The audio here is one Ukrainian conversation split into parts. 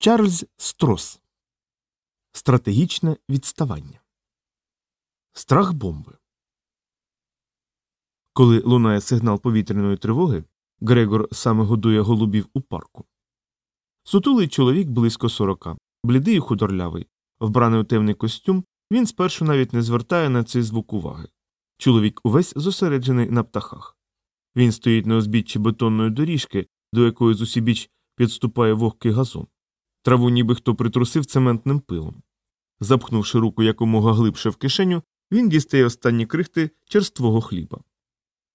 Чарльз Строс Стратегічне відставання. Страх бомби. Коли лунає сигнал повітряної тривоги, Грегор саме годує голубів у парку. Сутулий чоловік близько сорока, блідий і худорлявий, вбраний у темний костюм, він спершу навіть не звертає на цей звук уваги. Чоловік увесь зосереджений на птахах. Він стоїть на узбіччі бетонної доріжки, до якої з усібіч підступає вогкий газон. Траву ніби хто притрусив цементним пилом. Запхнувши руку якомога глибше в кишеню, він дістає останні крихти черствого хліба.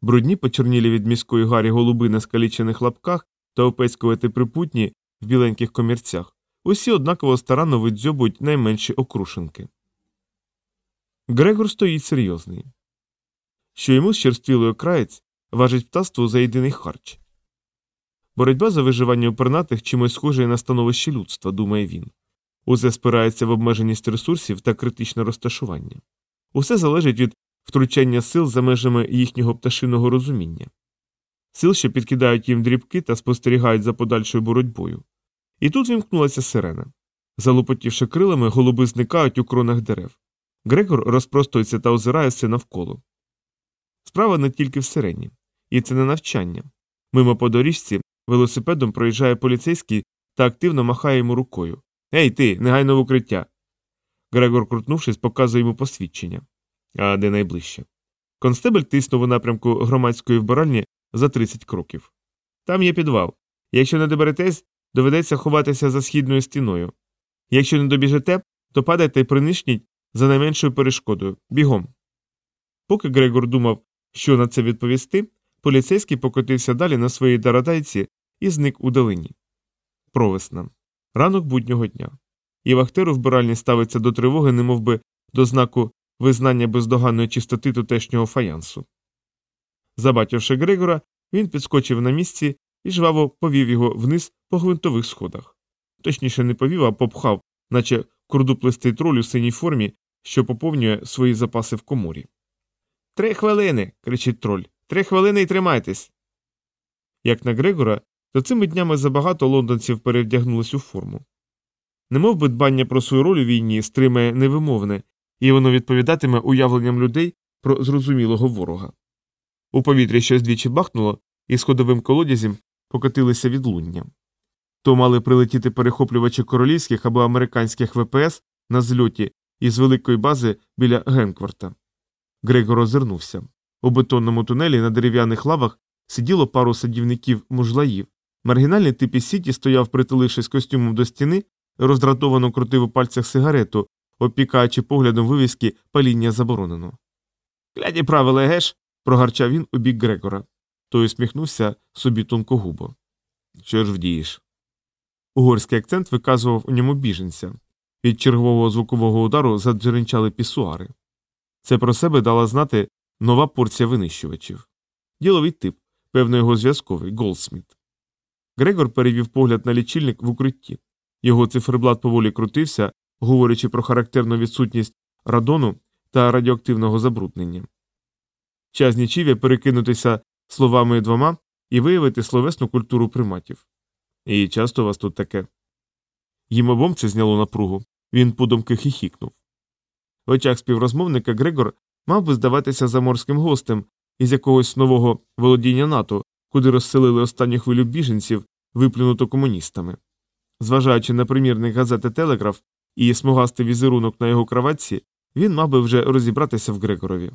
Брудні почорнілі від міської гарі голуби на скалічених лапках та опецькувати припутні в біленьких комірцях, усі однаково старанно видзьобують найменші окрушинки. Грегор стоїть серйозний. Що йому з черствілою краєць важить птаство за єдиний харч. Боротьба за виживання у пернатих чимось схожа на становище людства, думає він. Усе спирається в обмеженість ресурсів та критичне розташування. Усе залежить від втручання сил за межами їхнього пташиного розуміння, сил, що підкидають їм дрібки та спостерігають за подальшою боротьбою. І тут вімкнулася сирена. Залопотівши крилами, голуби зникають у кронах дерев. Грегор розпростується та озирається навколо. Справа не тільки в сирені, і це не навчання. Мимо по доріжці велосипедом проїжджає поліцейський та активно махає йому рукою. Ей ти, негайно в укриття. Грегор, крутнувшись, показує йому посвідчення. А де найближче. Констебель тиснув у напрямку громадської вбиральні за 30 кроків. Там є підвал. Якщо не доберетесь, доведеться ховатися за східною стіною. Якщо не добіжете, то падайте і принишніть за найменшою перешкодою бігом. Поки Грегор думав, що на це відповісти, поліцейський покотився далі на своїй дарадайці і зник у долині. Провесна. Ранок буднього дня. І вахтер у вбиральні ставиться до тривоги, немов би до знаку визнання бездоганної чистоти тутешнього фаянсу. Забатівши Грегора, він підскочив на місці і жваво повів його вниз по гвинтових сходах. Точніше, не повів, а попхав, наче курдуплистий троль у синій формі, що поповнює свої запаси в коморі. Три хвилини. кричить троль. Три хвилини і тримайтесь. Як на Грегора, то цими днями забагато лондонців перевдягнулись у форму. Немов би дбання про свою роль у війні стримає невимовне, і воно відповідатиме уявленням людей про зрозумілого ворога. У повітрі щось двічі бахнуло, і сходовим колодязем покотилися відлуння. То мали прилетіти перехоплювачі королівських або американських ВПС на зльоті із великої бази біля Генкворта. Грегор озирнувся. У бетонному тунелі на дерев'яних лавах сиділо пару садівників мужлаїв. Маргінальний тип із сіті стояв, притулившись костюмом до стіни, роздратовано крутив у пальцях сигарету, опікаючи поглядом вивіски паління заборонено. Кляді правила, геш. прогарчав він у бік Грегора. Той усміхнувся собі тонкогубо. Що ж вдієш? Угорський акцент виказував у ньому біженця. Від чергового звукового удару заджеренчали пісуари. Це про себе дала знати нова порція винищувачів. Діловий тип, певно, його зв'язковий Голдсміт. Грегор перевів погляд на лічильник в укритті. Його циферблат поволі крутився, говорячи про характерну відсутність радону та радіоактивного забруднення. Час нічів'я перекинутися словами двома і виявити словесну культуру приматів. І часто у вас тут таке. Їм обом це зняло напругу. Він подумки хихікнув. В очах співрозмовника Грегор мав би здаватися заморським гостем із якогось нового володіння НАТО, куди розселили останню хвилю біженців, виплюнуто комуністами. Зважаючи на примірник газети Телеграф і смугастий візерунок на його кроватці, він мав би вже розібратися в Грегорові.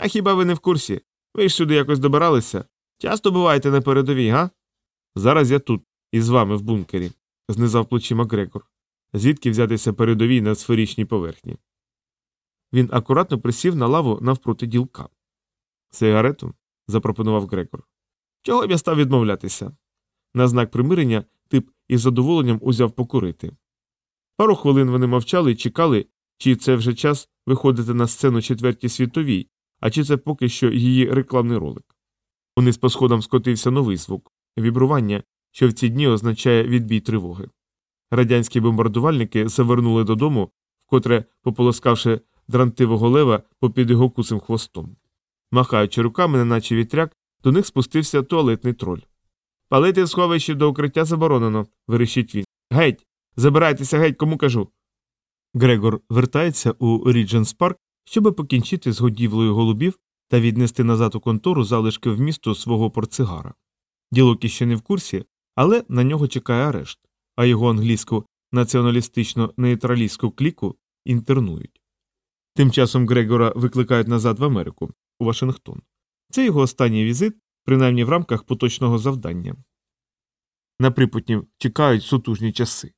А хіба ви не в курсі? Ви ж сюди якось добиралися? Часто буваєте на передовій, га? Зараз я тут, із вами в бункері, знизав плечима Грегор. Звідки взятися передовій на сферичній поверхні? Він акуратно присів на лаву навпроти ділка. Сигарету? запропонував Грегор. Чого б я став відмовлятися? На знак примирення тип із задоволенням узяв покурити. Пару хвилин вони мовчали і чекали, чи це вже час виходити на сцену четвертій світовій, а чи це поки що її рекламний ролик. Униз по сходам скотився новий звук вібрування, що в ці дні означає відбій тривоги. Радянські бомбардувальники завернули додому, вкотре пополоскавши дрантивого лева попід його кусим хвостом. Махаючи руками, неначе вітряк, до них спустився туалетний троль. Палити в сховищі до укриття заборонено, верещить він. Геть. Забирайтеся геть, кому кажу. Грегор вертається у Рідженс Парк, щоби покінчити з годівлею голубів та віднести назад у контору залишки вмісту свого портсигара. Ділок іще не в курсі, але на нього чекає арешт, а його англійську націоналістично-нейтралістську кліку інтернують. Тим часом Грегора викликають назад в Америку, у Вашингтон. Це його останній візит, принаймні в рамках поточного завдання. На припутнів чекають сутужні часи.